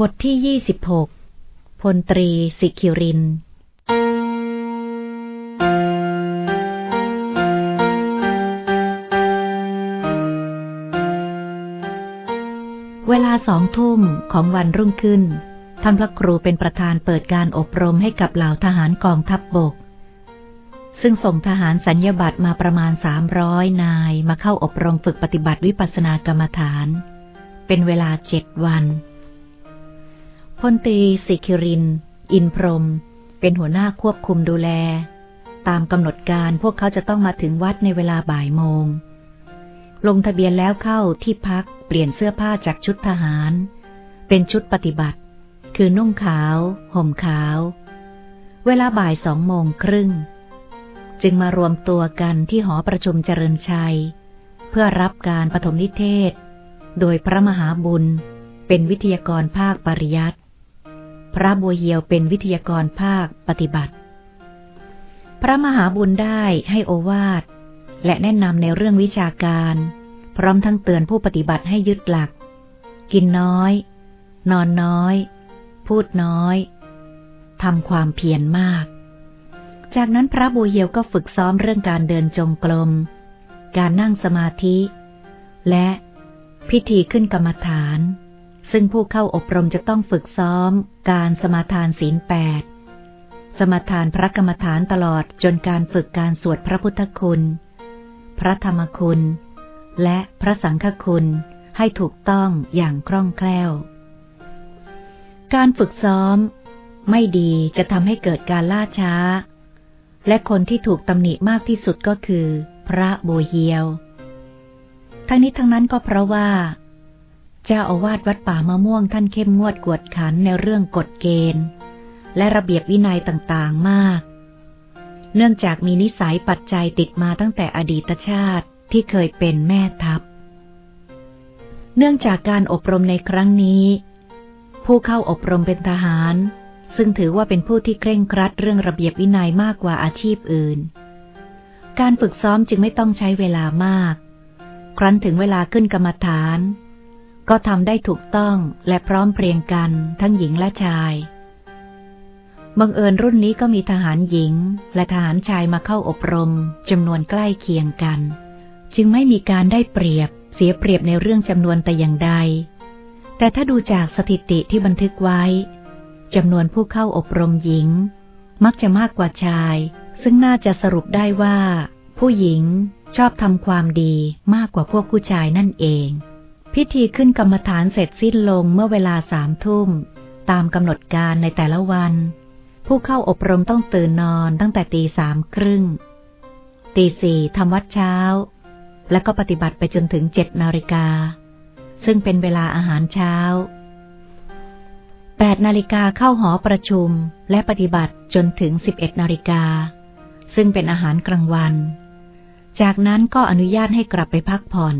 บทที่ยี่สิบหกพลตรีสิคิริน เวลาสองทุ่มของวันรุ่งขึ้น ท่านพระครูเป็นประธานเปิดการอบรมให้กับเหล่าทหารกองทัพบบก ซึ่งส่งทหารสัญญบัตรมาประมาณสามร้อยนายมาเข้าอบรมฝึกปฏิบัติวิปัสสนากรรมฐาน เป็นเวลาเจ็ดวัน พลตรีสิคิริน อินพรม เป็นหัวหน้าควบคุมดูแล ตามกำหนดการพวกเขาจะต้องมาถึงวัดในเวลาบ่ายโมง ลงทะเบียนแล้วเข้าที่พักเปลี่ยนเสื้อผ้าจากชุดทหาร เป็นชุดปฏิบัติ คือนุ่งขาว ห่มขาว เวลาบ่ายสองโมงครึ่ง จึงมารวมตัวกันที่หอประชุมเจริญชัย เพื่อรับการปฐมนิเทศ โดยพระมหาบุญเป็นวิทยากรภาคปริยัติ พระบัวเหียวเป็นวิทยากรภาคปฏิบัติ พระมหาบุญได้ให้โอวาท และแนะนำในเรื่องวิชาการ พร้อมทั้งเตือนผู้ปฏิบัติให้ยึดหลัก กินน้อย นอนน้อย พูดน้อยทำความเพียรมาก จากนั้นพระบัวเหียวก็ฝึกซ้อมเรื่องการเดินจงกรม การนั่งสมาธิ และพิธีขึ้นกรรมฐาน ซึ่งผู้เข้าอบรมจะต้องฝึกซ้อม การสมาทานศีลแปด สมาทานพระกรรมฐานตลอดจนการฝึกการสวดพระพุทธคุณ พระธรรมคุณ และพระสังฆคุณให้ถูกต้องอย่างคล่องแคล่ว การฝึกซ้อม ไม่ดีจะทำให้เกิดการล่าช้า และคนที่ถูกตำหนิมากที่สุดก็คือ พระโบเฮียว ทั้งนี้ทั้งนั้นก็เพราะว่า เจ้าอาวาสวัดป่ามะม่วงท่านเข้มงวดกวดขันในเรื่องกฎเกณฑ์ และระเบียบวินัยต่างๆมาก เนื่องจากมีนิสัยปัจจัยติดมาตั้งแต่อดีตชาติที่เคยเป็นแม่ทัพ เนื่องจากการอบรมในครั้งนี้ ผู้เข้าอบรมเป็นทหาร ซึ่งถือว่าเป็นผู้ที่เคร่งครัดเรื่องระเบียบวินัยมากกว่าอาชีพอื่น การฝึกซ้อมจึงไม่ต้องใช้เวลามาก ครั้นถึงเวลาขึ้นกรรมฐาน ก็ทำได้ถูกต้องและพร้อมเพรียงกันทั้งหญิงและชายบังเอิญรุ่นนี้ก็มีทหารหญิงและทหารชายมาเข้าอบรมจำนวนใกล้เคียงกัน จึงไม่มีการได้เปรียบเสียเปรียบในเรื่องจำนวนแต่อย่างใด แต่ถ้าดูจากสถิติที่บันทึกไว้จำนวนผู้เข้าอบรมหญิง มักจะมากกว่าชาย ซึ่งน่าจะสรุปได้ว่า ผู้หญิงชอบทำความดีมากกว่าพวกผู้ชายนั่นเอง พิธีขึ้นกรรมฐานเสร็จสิ้นลงเมื่อเวลาสามทุ่ม ตามกำหนดการในแต่ละวัน ผู้เข้าอบรมต้องตื่นนอนตั้งแต่ตีสามครึ่ง ตีสี่ทำวัดเช้า และก็ปฏิบัติไปจนถึงเจ็ดนาฬิกา ซึ่งเป็นเวลาอาหารเช้าแปดนาฬิกาเข้าหอประชุมและปฏิบัติจนถึงสิบเอ็ดนาฬิกา ซึ่งเป็นอาหารกลางวัน จากนั้นก็อนุญาตให้กลับไปพักผ่อน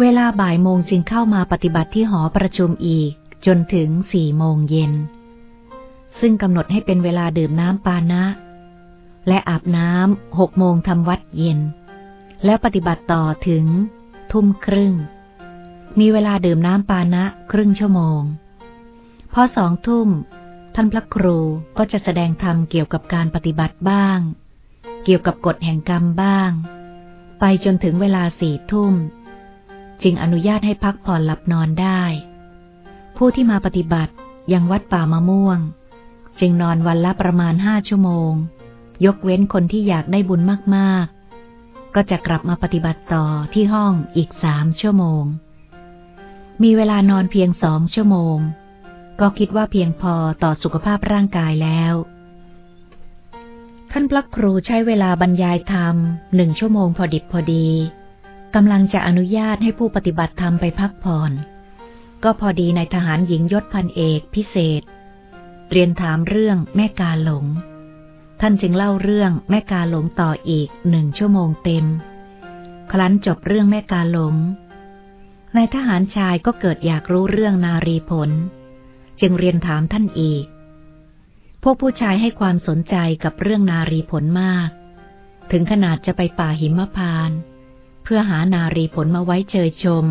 เวลาบ่ายโมงจึงเข้ามาปฏิบัติที่หอประชุมอีก จนถึงสี่โมงเย็น ซึ่งกำหนดให้เป็นเวลาดื่มน้ำปานะ และอาบน้ำหกโมงทำวัดเย็น แล้วปฏิบัติต่อถึง ทุ่มครึ่ง มีเวลาดื่มน้ำปานะครึ่งชั่วโมง พอสองทุ่ม ท่านพระครูก็จะแสดงธรรมเกี่ยวกับการปฏิบัติบ้าง เกี่ยวกับกฎแห่งกรรมบ้าง ไปจนถึงเวลาสี่ทุ่ม จึงอนุญาตให้พักผ่อนหลับนอนได้ ผู้ที่มาปฏิบัติยังวัดป่ามะม่วง จึงนอนวันละประมาณห้าชั่วโมง ยกเว้นคนที่อยากได้บุญมากๆ ก็จะกลับมาปฏิบัติต่อที่ห้องอีกสามชั่วโมง มีเวลานอนเพียงสองชั่วโมง ก็คิดว่าเพียงพอต่อสุขภาพร่างกายแล้วท่านพระครูใช้เวลาบรรยายธรรมหนึ่งชั่วโมงพอดิบพอดี กำลังจะอนุญาตให้ผู้ปฏิบัติธรรมไปพักผ่อน ก็พอดีในทหารหญิงยศพันเอกพิเศษ เรียนถามเรื่องแม่กาหลง ท่านจึงเล่าเรื่องแม่กาหลงต่ออีกหนึ่งชั่วโมงเต็ม ครั้นจบเรื่องแม่กาหลงนายทหารชายก็เกิดอยากรู้เรื่องนารีผล จึงเรียนถามท่านอีก พวกผู้ชายให้ความสนใจกับเรื่องนารีผลมาก ถึงขนาดจะไปป่าหิมพานต์ พื่อหานารีผลมาไว้เชยชม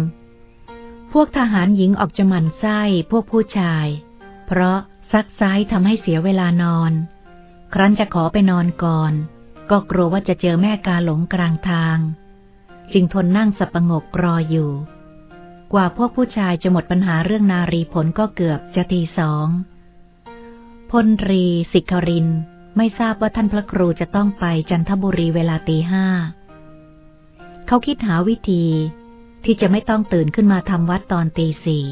พวกทหารหญิงออกจะมันไส้พวกผู้ชาย เพราะซักซ้ายทำให้เสียเวลานอน ครั้นจะขอไปนอนก่อน ก็กลัวว่าจะเจอแม่กาหลงกลางทาง จึงทนนั่งสับประงกรออยู่ กว่าพวกผู้ชายจะหมดปัญหาเรื่องนารีผลก็เกือบจะตีสองพลรีสิกริน ไม่ทราบว่าท่านพระครูจะต้องไปจันทบุรีเวลาตีห้า เขาคิดหาวิธีที่จะไม่ต้องตื่นขึ้นมาทำวัดตอนตีสี่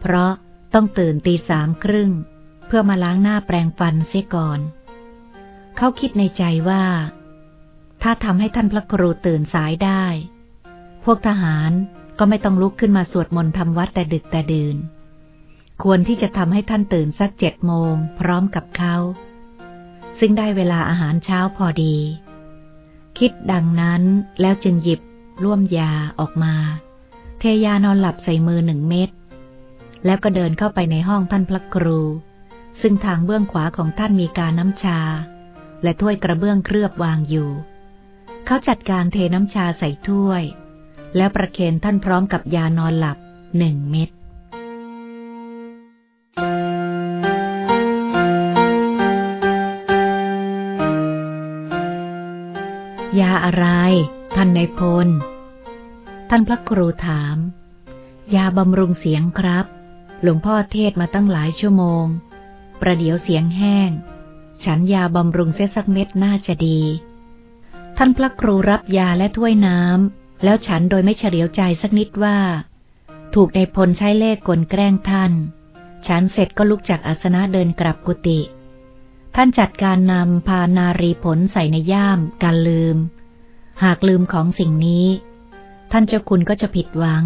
เพราะต้องตื่นตีสามครึ่ง เพื่อมาล้างหน้าแปรงฟันเสียก่อน เขาคิดในใจว่า ถ้าทำให้ท่านพระครูตื่นสายได้ พวกทหารก็ไม่ต้องลุกขึ้นมาสวดมนต์ทำวัดแต่ดึกแต่ดื่น ควรที่จะทำให้ท่านตื่นสักเจ็ดโมงพร้อมกับเขา ซึ่งได้เวลาอาหารเช้าพอดี คิดดังนั้นแล้วจึงหยิบร่วมยาออกมา เทยานอนหลับใส่มือหนึ่งเม็ด แล้วก็เดินเข้าไปในห้องท่านพระครู ซึ่งทางเบื้องขวาของท่านมีการน้ำชา และถ้วยกระเบื้องเคลือบวางอยู่ เขาจัดการเทน้ำชาใส่ถ้วย แล้วประเคนท่านพร้อมกับยานอนหลับหนึ่งเม็ด ยาอะไร ท่านในพล ท่านพระครูถาม ยาบำรุงเสียงครับ หลวงพ่อเทศมาตั้งหลายชั่วโมง ประเดี๋ยวเสียงแห้ง ฉันยาบำรุงเส้สักเม็ดน่าจะดี ท่านพระครูรับยาและถ้วยน้ำแล้วฉันโดยไม่เฉลียวใจสักนิดว่า ถูกในพลใช้เล่ห์กลแกล้งท่าน ฉันเสร็จก็ลุกจากอาสนะเดินกลับกุฏิ ท่านจัดการนำพานารีผลใส่ในย่าม การลืม หากลืมของสิ่งนี้ ท่านเจ้าคุณก็จะผิดหวัง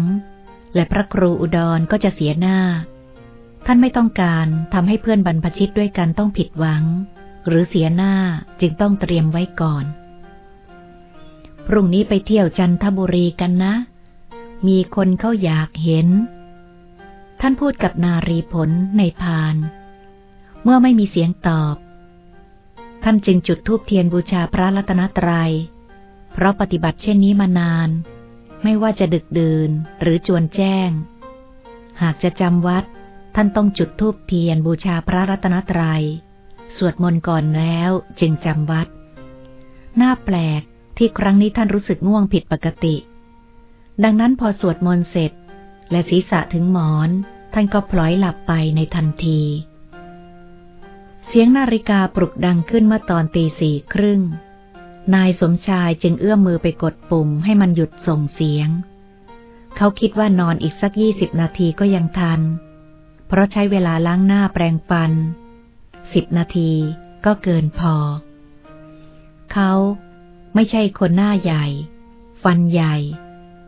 และพระครูอุดรก็จะเสียหน้า ท่านไม่ต้องการทำให้เพื่อนบรรพชิตด้วยกันต้องผิดหวัง หรือเสียหน้าจึงต้องเตรียมไว้ก่อน พรุ่งนี้ไปเที่ยวจันทบุรีกันนะ มีคนเขาอยากเห็น ท่านพูดกับนารีผลในพาน เมื่อไม่มีเสียงตอบ ท่านจึงจุดธูปเทียนบูชาพระรัตนตรยัย เพราะปฏิบัติเช่นนี้มานาน ไม่ว่าจะดึกดื่นหรือจวนแจ้ง หากจะจำวัด ท่านต้องจุดธูปเทียนบูชาพระรัตนตรยัย สวดมนต์ก่อนแล้วจึงจำวัดน้าแปลกที่ครั้งนี้ท่านรู้สึกง่วงผิดปกติ ดังนั้นพอสวดมนต์เสร็จ และศีรษะถึงหมอน ท่านก็พลอยหลับไปในทันที เสียงนาฬิกาปลุกดังขึ้นเมื่อตอนตีสี่ครึ่ง นายสมชายจึงเอื้อมมือไปกดปุ่มให้มันหยุดส่งเสียง เขาคิดว่านอนอีกสักยี่สิบนาทีก็ยังทัน เพราะใช้เวลาล้างหน้าแปรงฟัน สิบนาทีก็เกินพอ เขาไม่ใช่คนหน้าใหญ่ ฟันใหญ่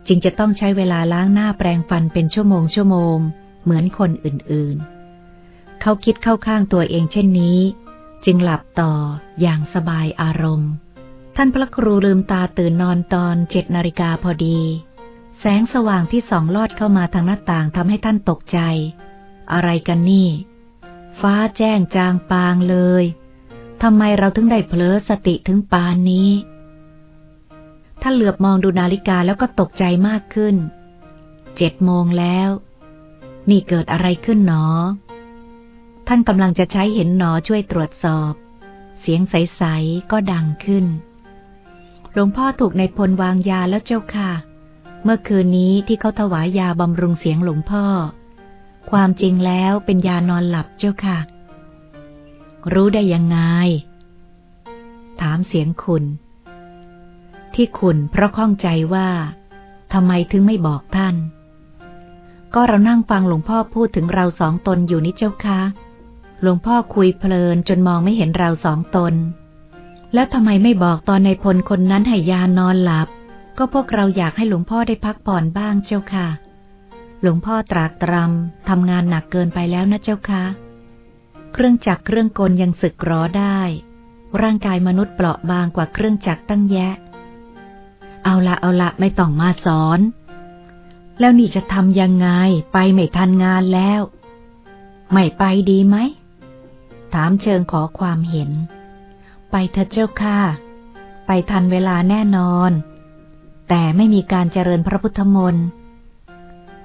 จึงจะต้องใช้เวลาล้างหน้าแปรงฟันเป็นชั่วโมงชั่วโมง เหมือนคนอื่นๆ เขาคิดเข้าข้างตัวเองเช่นนี้ จึงหลับต่ออย่างสบายอารมณ์ ท่านพระครูลืมตาตื่นนอนตอนเจ็ดนาฬิกาพอดี แสงสว่างที่ส่องลอดเข้ามาทางหน้าต่างทำให้ท่านตกใจ อะไรกันนี่ ฟ้าแจ้งจางปางเลยทำไมเราถึงได้เผลอสติถึงปานนี้ท่านเหลือบมองดูนาฬิกาแล้วก็ตกใจมากขึ้น เจ็ดโมงแล้ว นี่เกิดอะไรขึ้นหนอ ท่านกำลังจะใช้เห็นหนอช่วยตรวจสอบ เสียงใส ๆ ก็ดังขึ้น หลวงพ่อถูกในพลวางยาแล้วเจ้าค่ะ เมื่อคืนนี้ที่เขาถวายยาบำรุงเสียงหลวงพ่อ ความจริงแล้วเป็นยานอนหลับเจ้าค่ะ รู้ได้ยังไง ถามเสียงคุณ ที่คุณเพราะข้องใจว่าทำไมถึงไม่บอกท่าน ก็เรานั่งฟังหลวงพ่อพูดถึงเราสองตนอยู่นี่เจ้าค่ะ หลวงพ่อคุยเพลินจนมองไม่เห็นเราสองตน แล้วทำไมไม่บอกตอนในพลคนนั้นให้ยานอนหลับ ก็พวกเราอยากให้หลวงพ่อได้พักผ่อนบ้างเจ้าค่ะ หลวงพ่อตรากตรำทำงานหนักเกินไปแล้วนะเจ้าค่ะ เครื่องจักรเครื่องกลยังสึกรอได้ ร่างกายมนุษย์เปราะบางกว่าเครื่องจักรตั้งแยะ เอาละเอาละไม่ต้องมาสอน แล้วนี่จะทำยังไง ไปไม่ทันงานแล้ว ไม่ไปดีไหม ถามเชิงขอความเห็น ไปเถอะเจ้าค่ะ ไปทันเวลาแน่นอน แต่ไม่มีการเจริญพระพุทธมนต์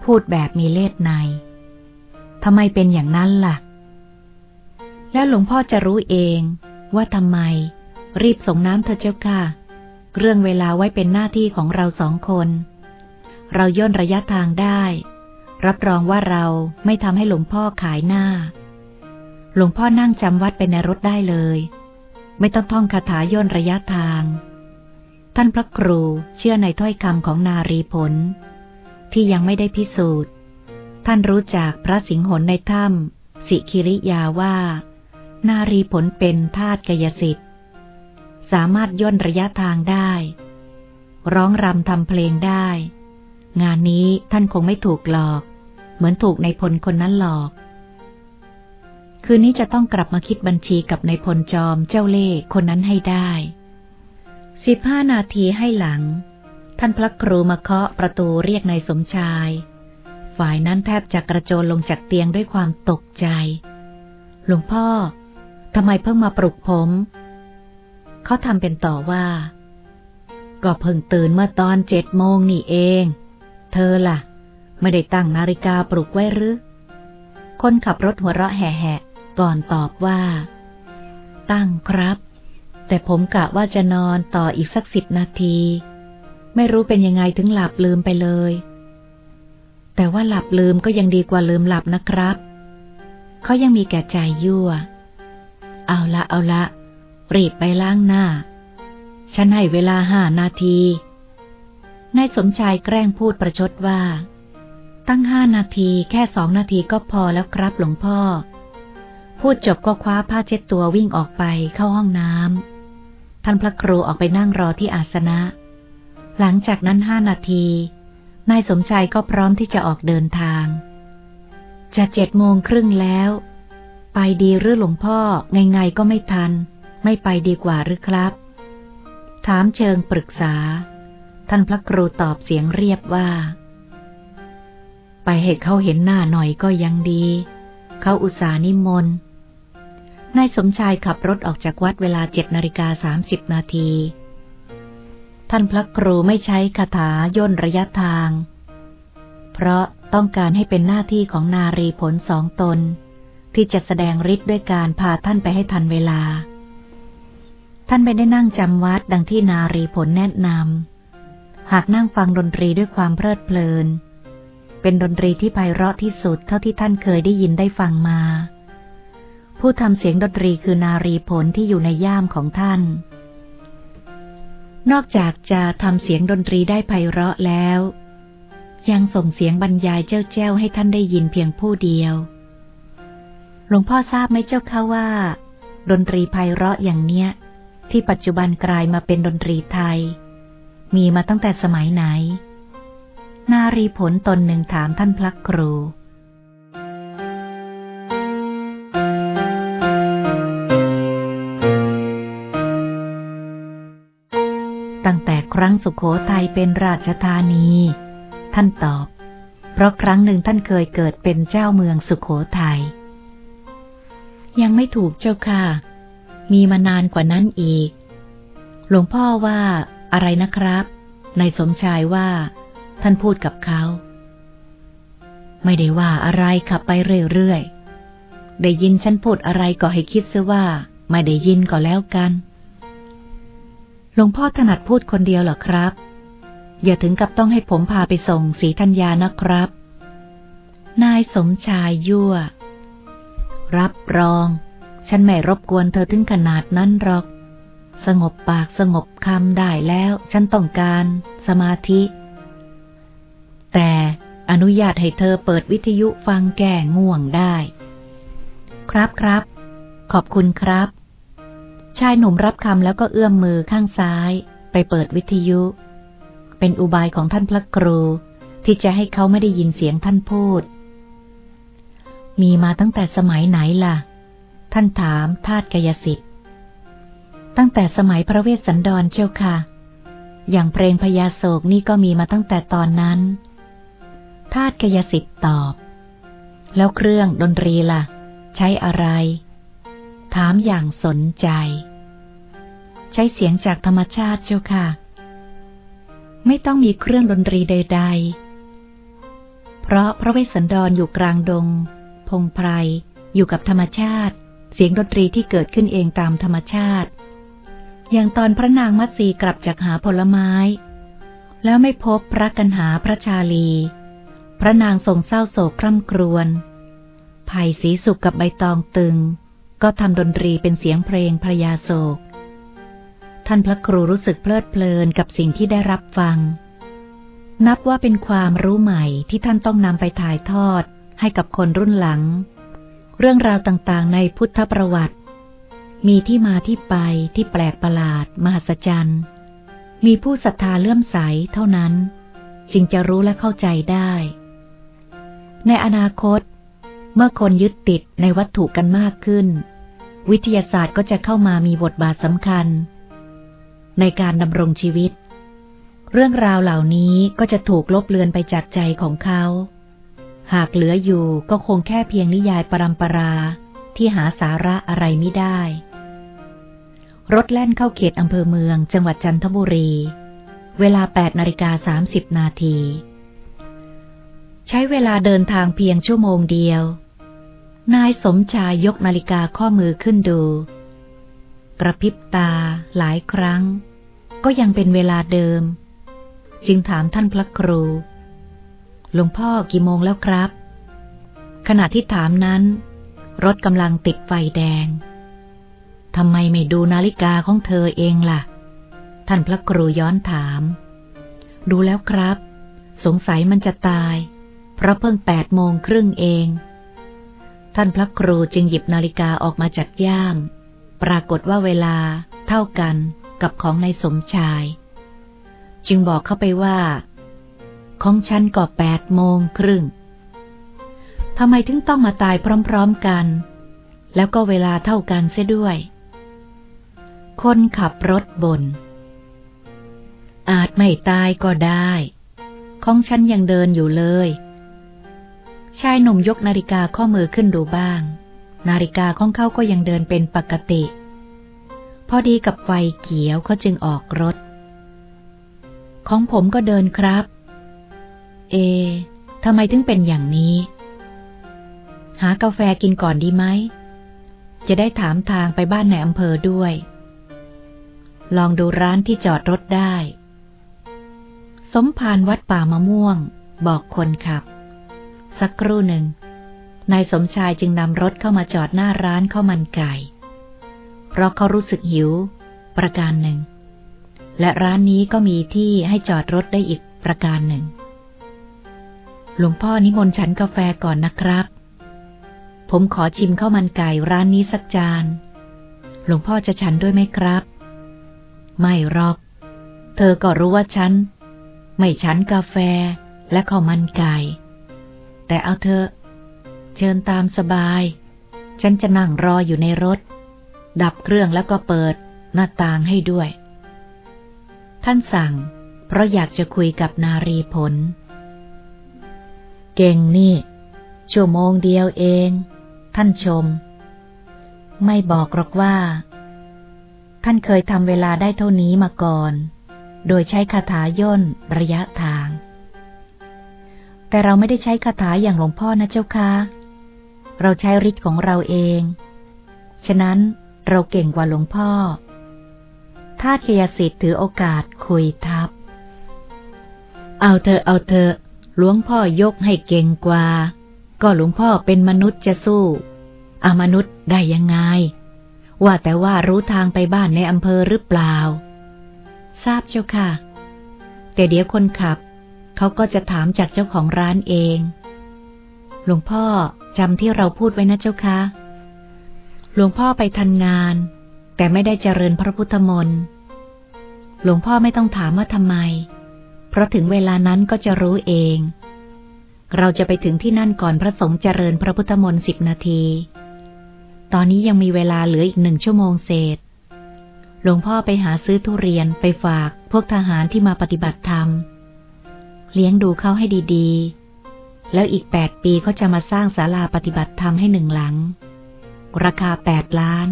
พูดแบบมีเล่ห์ในทำไมเป็นอย่างนั้นล่ะ แล้วหลวงพ่อจะรู้เองว่าทำไม รีบส่งน้ำเธอเจ้าค่ะ เรื่องเวลาไว้เป็นหน้าที่ของเราสองคน เราย่นระยะทางได้ รับรองว่าเราไม่ทำให้หลวงพ่อขายหน้า หลวงพ่อนั่งจำวัดไปในรถได้เลย ไม่ต้องท่องคาถาย่นระยะทาง ท่านพระครูเชื่อในถ้อยคำของนารีผล ที่ยังไม่ได้พิสูจน์ ท่านรู้จักพระสิงหนในถ้ำสิคิริยาว่า นารีผลเป็นธาตุกายสิทธิ์สามารถย่นระยะทางได้ ร้องรำทำเพลงได้ งานนี้ท่านคงไม่ถูกหลอก เหมือนถูกในพลคนนั้นหลอก คืนนี้จะต้องกลับมาคิดบัญชีกับในพลจอมเจ้าเล่ห์คนนั้นให้ได้ สิบห้านาทีให้หลัง ท่านพระครูมาเคาะประตูเรียกนายสมชาย ฝ่ายนั้นแทบจะกระโจนลงจากเตียงด้วยความตกใจ หลวงพ่อ ทำไมเพิ่งมาปลุกผม เขาทำเป็นต่อว่า ก็เพิ่งตื่นเมื่อตอนเจ็ดโมงนี่เอง เธอล่ะ ไม่ได้ตั้งนาฬิกาปลุกไว้หรือคนขับรถหัวเราะแห่ ก่อนตอบว่า ตั้งครับ แต่ผมกะว่าจะนอนต่ออีกสักสิบนาที ไม่รู้เป็นยังไงถึงหลับลืมไปเลย แต่ว่าหลับลืมก็ยังดีกว่าลืมหลับนะครับ เขายังมีแก่ใจยั่ว เอาละเอาละ รีบไปล้างหน้า ฉันให้เวลาห้านาทีนายสมชายแกล้งพูดประชดว่า ตั้งห้านาทีแค่สองนาทีก็พอแล้วครับหลวงพ่อ พูดจบก็คว้าผ้าเช็ดตัววิ่งออกไปเข้าห้องน้ำท่านพระครูออกไปนั่งรอที่อาสนะ หลังจากนั้นห้านาที นายสมชายก็พร้อมที่จะออกเดินทาง จะเจ็ดโมงครึ่งแล้ว ไปดีหรือหลวงพ่อไงๆก็ไม่ทัน ไม่ไปดีกว่าหรือครับ ถามเชิงปรึกษา ท่านพระครูตอบเสียงเรียบว่า ไปให้เขาเห็นหน้าหน่อยก็ยังดี เขาอุตส่าห์นิมนต์ นายสมชายขับรถออกจากวัดเวลาเจ็ดนาฬิกาสามสิบนาที ท่านพระครูไม่ใช้คาถาย่นระยะทาง เพราะต้องการให้เป็นหน้าที่ของนารีผลสองตน ที่จะแสดงฤทธิ์ด้วยการพาท่านไปให้ทันเวลา ท่านไม่ได้นั่งจำวัดดังที่นารีผลแนะนำหากนั่งฟังดนตรีด้วยความเพลิดเพลิน เป็นดนตรีที่ไพเราะที่สุดเท่าที่ท่านเคยได้ยินได้ฟังมา ผู้ทำเสียงดนตรีคือนารีผลที่อยู่ในย่ามของท่าน นอกจากจะทำเสียงดนตรีได้ไพเราะแล้ว ยังส่งเสียงบรรยายเจ้าแจ้วให้ท่านได้ยินเพียงผู้เดียว หลวงพ่อทราบไหมเจ้าค่ะว่า ดนตรีไพเราะอย่างเนี้ย ที่ปัจจุบันกลายมาเป็นดนตรีไทย มีมาตั้งแต่สมัยไหน นารีผลตนหนึ่งถามท่านพระครู ตั้งแต่ครั้งสุขโขทัยเป็นราชธานี ท่านตอบ เพราะครั้งหนึ่งท่านเคยเกิดเป็นเจ้าเมืองสุขโขทยัย ยังไม่ถูกเจ้าค่ะ มีมานานกว่านั้นอีก หลวงพ่อว่าอะไรนะครับนายสมชายว่า ท่านพูดกับเขา ไม่ได้ว่าอะไรขับไปเรื่อยๆ ได้ยินฉันพูดอะไรก็ให้คิดซะว่า ไม่ได้ยินก็แล้วกัน หลวงพ่อถนัดพูดคนเดียวเหรอครับ อย่าถึงกับต้องให้ผมพาไปส่งสีธัญญานะครับ นายสมชายยั่ว รับรอง ฉันไม่รบกวนเธอถึงขนาดนั้นหรอก สงบปากสงบคำได้แล้ว ฉันต้องการสมาธิ แต่อนุญาตให้เธอเปิดวิทยุฟังแก่ง่วงได้ ครับครับ ขอบคุณครับ ชายหนุ่มรับคำแล้วก็เอื้อมมือข้างซ้าย ไปเปิดวิทยุ เป็นอุบายของท่านพระครู ที่จะให้เขาไม่ได้ยินเสียงท่านพูด มีมาตั้งแต่สมัยไหนล่ะ ท่านถามทาตกายสิทธิ์ตั้งแต่สมัยพระเวสสันดรเจ้าค่ะ อย่างเพลงพญาโศกนี่ก็มีมาตั้งแต่ตอนนั้น ทาตกายสิทธิ์ตอบ แล้วเครื่องดนตรีละ่ะ ใช้อะไร ถามอย่างสนใจ ใช้เสียงจากธรรมชาติเจ้าค่ะ ไม่ต้องมีเครื่องดนตรีใด ๆ เพราะพระเวสสันดรออยู่กลางดง พงไพรอยู่กับธรรมชาติ เสียงดนตรีที่เกิดขึ้นเองตามธรรมชาติ อย่างตอนพระนางมัตสีกลับจากหาผลไม้ แล้วไม่พบพระกันหาพระชาลี พระนางทรงเศร้าโศกคร่ำครวญไผ่สีสุกกับใบตองตึง ก็ทำดนตรีเป็นเสียงเพลงพระยาโศก ท่านพระครูรู้สึกเพลิดเพลินกับสิ่งที่ได้รับฟัง นับว่าเป็นความรู้ใหม่ที่ท่านต้องนำไปถ่ายทอดให้กับคนรุ่นหลัง เรื่องราวต่างๆ ในพุทธประวัติ มีที่มาที่ไปที่แปลกประหลาด มหัศจรรย์ มีผู้ศรัทธาเลื่อมใสเท่านั้น จึงจะรู้และเข้าใจได้ ในอนาคต เมื่อคนยึดติดในวัตถุกันมากขึ้น วิทยาศาสตร์ก็จะเข้ามามีบทบาทสำคัญ ในการดำรงชีวิต เรื่องราวเหล่านี้ก็จะถูกลบเลือนไปจากใจของเขา หากเหลืออยู่ก็คงแค่เพียงนิยายปรำปราที่หาสาระอะไรไม่ได้ รถแล่นเข้าเขตอำเภอเมืองจังหวัดจันทบุรี เวลา 8นาฬิกา30นาที ใช้เวลาเดินทางเพียงชั่วโมงเดียว นายสมชายยกนาฬิกาข้อมือขึ้นดู กระพริบตาหลายครั้ง ก็ยังเป็นเวลาเดิม จึงถามท่านพระครู หลวงพ่อกี่โมงแล้วครับ ขณะที่ถามนั้น รถกำลังติดไฟแดงทำไมไม่ดูนาฬิกาของเธอเองล่ะ ท่านพระครูย้อนถาม ดูแล้วครับ สงสัยมันจะตาย เพราะเพิ่งแปดโมงครึ่งเอง ท่านพระครูจึงหยิบนาฬิกาออกมาจากย่าม ปรากฏว่าเวลาเท่ากันกับของนายสมชาย จึงบอกเข้าไปว่า ของฉันก็แปดโมงครึ่งทำไมถึงต้องมาตายพร้อมๆกัน แล้วก็เวลาเท่ากันเสียด้วย คนขับรถบน อาจไม่ตายก็ได้ ของฉันยังเดินอยู่เลย ชายหนุ่มยกนาฬิกาข้อมือขึ้นดูบ้าง นาฬิกาของเขาก็ยังเดินเป็นปกติ พอดีกับไฟเขียวเขาจึงออกรถ ของผมก็เดินครับ เอทำไมถึงเป็นอย่างนี้ หากาแฟกินก่อนดีไหม จะได้ถามทางไปบ้านในอำเภอด้วย ลองดูร้านที่จอดรถได้ สมภารวัดป่ามะม่วง บอกคนขับ สักครู่หนึ่งนายสมชายจึงนำรถเข้ามาจอดหน้าร้านข้าวมันไก่ เพราะเขารู้สึกหิว ประการหนึ่ง และร้านนี้ก็มีที่ให้จอดรถได้อีกประการหนึ่ง หลวงพ่อนิมนต์ฉันกาแฟก่อนนะครับ ผมขอชิมข้าวมันไก่ร้านนี้สักจาน หลวงพ่อจะฉันด้วยไหมครับ ไม่หรอก เธอก็รู้ว่าฉัน ไม่ฉันกาแฟและข้าวมันไก่ แต่เอาเธอเชิญตามสบาย ฉันจะนั่งรออยู่ในรถ ดับเครื่องแล้วก็เปิดหน้าต่างให้ด้วย ท่านสั่ง เพราะอยากจะคุยกับนารีผล เก่งนี่ ชั่วโมงเดียวเอง ท่านชม ไม่บอกหรอกว่า ท่านเคยทำเวลาได้เท่านี้มาก่อน โดยใช้คาถาย่นระยะทาง แต่เราไม่ได้ใช้คาถาอย่างหลวงพ่อนะเจ้าค่ะ เราใช้ฤทธิ์ของเราเอง ฉะนั้นเราเก่งกว่าหลวงพ่อทาตเคียสิทธิ์ถือโอกาสคุยทับ เอาเธอเอาเธอหลวงพ่อยกให้เก่งกว่า ก็หลวงพ่อเป็นมนุษย์จะสู้อามนุษย์ได้ยังไง ว่าแต่ว่ารู้ทางไปบ้านในอำเภอหรือเปล่า ทราบเจ้าค่ะ แต่เดี๋ยวคนขับ เขาก็จะถามจากเจ้าของร้านเอง หลวงพ่อจำที่เราพูดไว้นะเจ้าคะ หลวงพ่อไปทันงาน แต่ไม่ได้เจริญพระพุทธมนต์ หลวงพ่อไม่ต้องถามว่าทำไม เพราะถึงเวลานั้นก็จะรู้เอง เราจะไปถึงที่นั่นก่อนพระสงฆ์เจริญพระพุทธมนต์สิบนาที ตอนนี้ยังมีเวลาเหลืออีกหนึ่งชั่วโมงเศษ หลวงพ่อไปหาซื้อทุเรียนไปฝากพวกทหารที่มาปฏิบัติธรรม เลี้ยงดูเขาให้ดีๆ แล้วอีกแปดปีเขาจะมาสร้างศาลาปฏิบัติธรรมให้หนึ่งหลัง ราคาแปดล้าน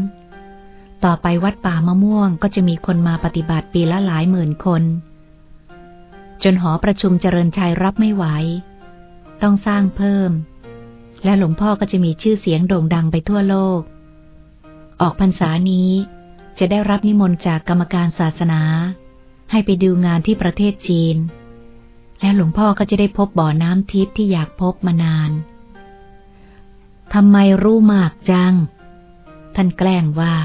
ต่อไปวัดป่ามะม่วงก็จะมีคนมาปฏิบัติปีละหลายหมื่นคน จนหอประชุมเจริญชัยรับไม่ไหว ต้องสร้างเพิ่ม และหลวงพ่อก็จะมีชื่อเสียงโด่งดังไปทั่วโลก ออกพรรษานี้จะได้รับนิมนต์จากกรรมการศาสนา ให้ไปดูงานที่ประเทศจีน และหลวงพ่อก็จะได้พบบ่อน้ำทิพย์ที่อยากพบมานานทำไมรู้มากจัง ท่านแกล้งว่า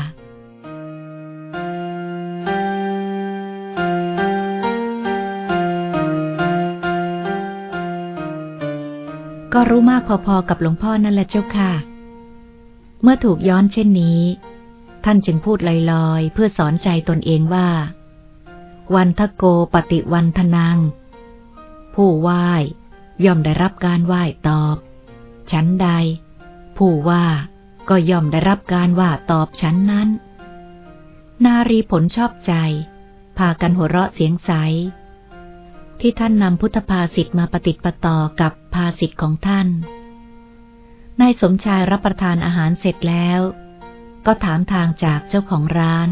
ก็รู้มากพอๆกับหลวงพ่อนั่นแหละเจ้าค่ะ เมื่อถูกย้อนเช่นนี้ ท่านจึงพูดลอยๆ เพื่อสอนใจตนเองว่า วันทโกปฏิวันทนัง ผู้ไหว้ย่อมได้รับการไหว้ตอบชั้นใด ผู้ว่าก็ย่อมได้รับการว่าตอบฉันนั้น นารีผลชอบใจ พากันหัวเราะเสียงใส ที่ท่านนำพุทธภาษิตมาปฏิติปต่อกับภาษิตของท่าน นายสมชายรับประทานอาหารเสร็จแล้ว ก็ถามทางจากเจ้าของร้าน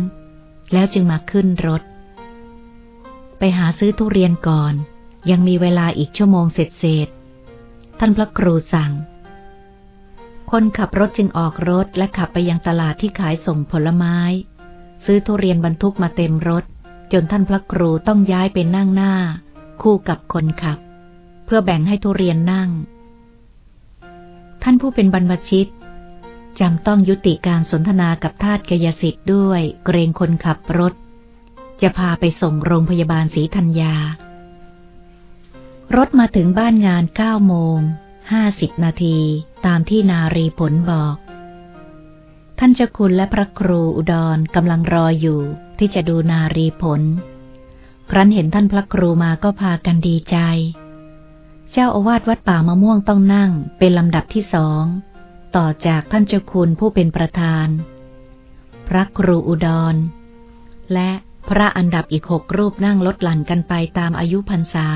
แล้วจึงมาขึ้นรถ ไปหาซื้อทุเรียนก่อน ยังมีเวลาอีกชั่วโมงเสร็จเสร็จท่านพระครูสั่ง คนขับรถจึงออกรถและขับไปยังตลาดที่ขายส่งผลไม้ ซื้อทุเรียนบรรทุกมาเต็มรถ จนท่านพระครูต้องย้ายเป็นนั่งหน้า คู่กับคนขับ เพื่อแบ่งให้ทุเรียนนั่ง ท่านผู้เป็นบรรพชิตจำต้องยุติการสนทนากับทาตกยสิทธิ์ด้วย เกรงคนขับรถ จะพาไปส่งโรงพยาบาลศรีธัญญา รถมาถึงบ้านงานเก้าโมงห้าสิบนาทีตามที่นารีผลบอก ท่านเจ้าคุณและพระครูอุดรกำลังรออยู่ที่จะดูนารีผล ครั้นเห็นท่านพระครูมาก็พากันดีใจ เจ้าอาวาสวัดป่ามะม่วงต้องนั่งเป็นลำดับที่สอง ต่อจากท่านเจ้าคุณผู้เป็นประธาน พระครูอุดร และพระอันดับอีกหกรูปนั่งลดหลั่นกันไปตามอายุพรรษา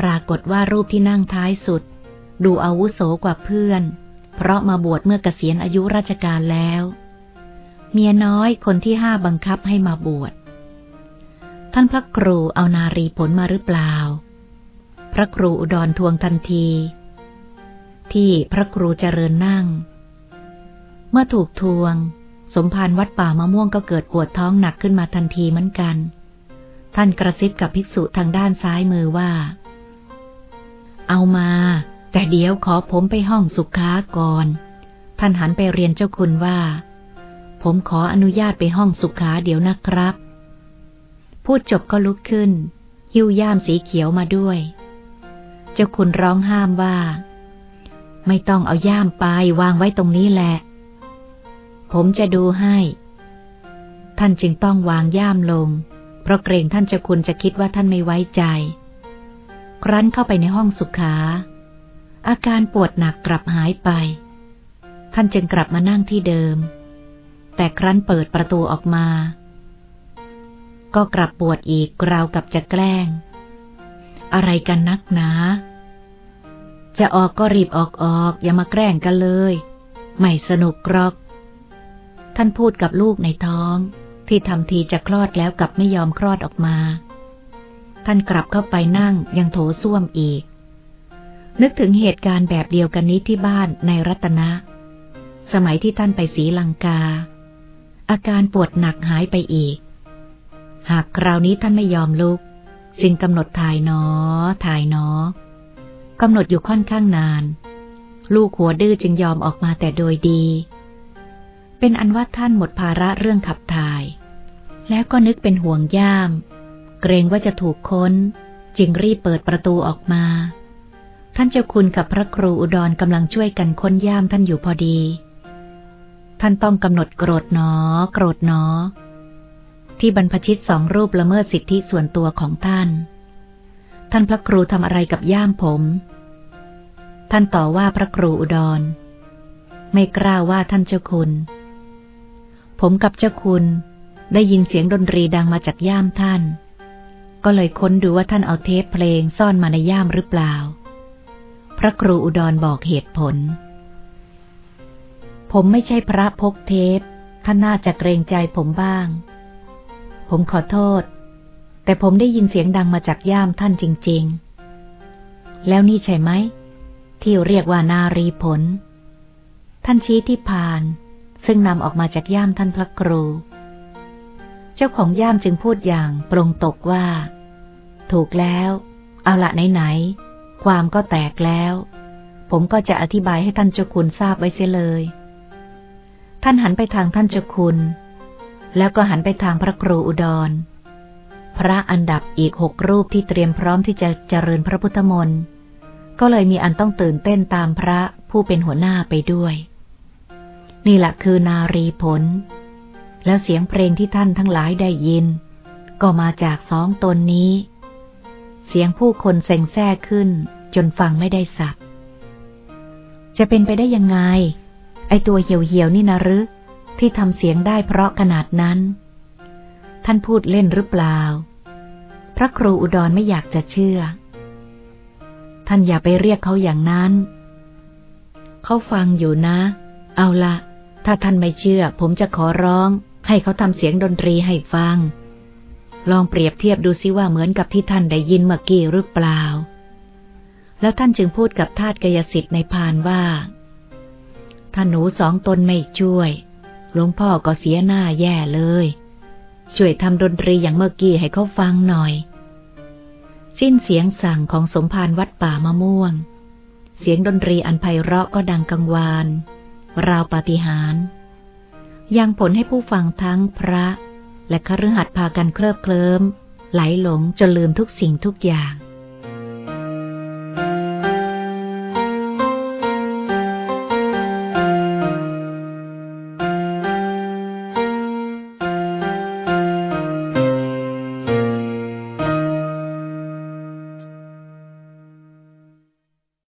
ปรากฏว่ารูปที่นั่งท้ายสุด ดูอาวุโสกว่าเพื่อน เพราะมาบวชเมื่อเกษียณอายุราชการแล้ว เมียน้อยคนที่ห้าบังคับให้มาบวช ท่านพระครูเอานารีผลมาหรือเปล่า พระครูอุดรทวงทันที ที่พระครูเจริญนั่ง เมื่อถูกทวง สมภารวัดป่ามะม่วงก็เกิดปวดท้องหนักขึ้นมาทันทีเหมือนกัน ท่านกระซิบกับภิกษุทางด้านซ้ายมือว่า เอามา แต่เดี๋ยวขอผมไปห้องสุขาก่อน ท่านหันไปเรียนเจ้าคุณว่า ผมขออนุญาตไปห้องสุขาเดี๋ยวนะครับ พูดจบก็ลุกขึ้น หิ้วย่ามสีเขียวมาด้วย เจ้าคุณร้องห้ามว่า ไม่ต้องเอาย่ามไปวางไว้ตรงนี้แหละ ผมจะดูให้ ท่านจึงต้องวางย่ามลง เพราะเกรงท่านเจ้าคุณจะคิดว่าท่านไม่ไว้ใจ ครั้นเข้าไปในห้องสุขา อาการปวดหนักกลับหายไป ท่านจึงกลับมานั่งที่เดิม แต่ครั้นเปิดประตูออกมา ก็กลับปวดอีกราวกับจะแกล้ง อะไรกันนักหนา จะออกก็รีบออกออกอย่ามาแกล้งกันเลย ไม่สนุกกรอก ท่านพูดกับลูกในท้องที่ทำทีจะคลอดแล้วกับไม่ยอมคลอดออกมา ท่านกลับเข้าไปนั่งยังโถส้วมอีก นึกถึงเหตุการณ์แบบเดียวกันนี้ที่บ้านในรัตนะ สมัยที่ท่านไปสีลังกา อาการปวดหนักหายไปอีก หากคราวนี้ท่านไม่ยอมลุกสิ่งกำหนดถ่ายนอถ่ายนอกำหนดอยู่ค่อนข้างนาน ลูกหัวดื้อจึงยอมออกมาแต่โดยดี เป็นอันว่าท่านหมดภาระเรื่องขับถ่าย แล้วก็นึกเป็นห่วงย่าม เกรงว่าจะถูกค้น จึงรีบเปิดประตูออกมา ท่านเจ้าคุณกับพระครูอุดรกำลังช่วยกันค้นย่ามท่านอยู่พอดี ท่านต้องกำหนดโกรธหนอ โกรธหนอ ที่บรรพชิตสองรูปละเมิดสิทธิส่วนตัวของท่าน ท่านพระครูทำอะไรกับย่ามผม ท่านต่อว่าพระครูอุดร ไม่กล้าว่าท่านเจ้าคุณ ผมกับเจ้าคุณได้ยินเสียงดนตรีดังมาจากย่ามท่าน ก็เลยค้นดูว่าท่านเอาเทปเพลงซ่อนมาในย่ามหรือเปล่า พระครูอุดรบอกเหตุผล ผมไม่ใช่พระพกเทป ท่านน่าจะเกรงใจผมบ้าง ผมขอโทษ แต่ผมได้ยินเสียงดังมาจากย่ามท่านจริง ๆ แล้วนี่ใช่ไหม ที่เรียกว่านารีผล ท่านชี้ที่พาน ซึ่งนำออกมาจากย่ามท่านพระครู จ้าของย่ามจึงพูดอย่างปรงตกว่า ถูกแล้ว เอาละไหนๆความก็แตกแล้ว ผมก็จะอธิบายให้ท่านเจ้าคุณทราบไว้เสียเลย ท่านหันไปทางท่านเจ้าคุณ แล้วก็หันไปทางพระครูอุดร พระอันดับอีกหกรูปที่เตรียมพร้อมที่จะเจริญพระพุทธมนต์ก็เลยมีอันต้องตื่นเต้นตามพระผู้เป็นหัวหน้าไปด้วย นี่แหละคือนารีผล แล้วเสียงเพลงที่ท่านทั้งหลายได้ยิน ก็มาจากสองตนนี้ เสียงผู้คนเซ็งแซ่ขึ้น จนฟังไม่ได้สับจะเป็นไปได้ยังไง ไอตัวเหี่ยวๆนี่นะหรือที่ทำเสียงได้เพราะขนาดนั้น ท่านพูดเล่นหรือเปล่า พระครูอุดรไม่อยากจะเชื่อ ท่านอย่าไปเรียกเขาอย่างนั้น เขาฟังอยู่นะ เอาละถ้าท่านไม่เชื่อ ผมจะขอร้อง ให้เขาทำเสียงดนตรีให้ฟัง ลองเปรียบเทียบดูซิว่าเหมือนกับที่ท่านได้ยินเมื่อกี้หรือเปล่า แล้วท่านจึงพูดกับทาตกยสิทธิ์ในพานว่า ถ้าหนูสองตนไม่ช่วย หลวงพ่อก็เสียหน้าแย่เลย ช่วยทำดนตรีอย่างเมื่อกี้ให้เขาฟังหน่อย สิ้นเสียงสั่งของสมภารวัดป่ามะม่วง เสียงดนตรีอันไพเราะก็ดังกังวาน ราวปาฏิหาริย์ ยังผลให้ผู้ฟังทั้งพระ และคฤหัสถ์พากันเคลิบเคลิ้มไหลหลงจนลืมทุกสิ่งทุกอย่าง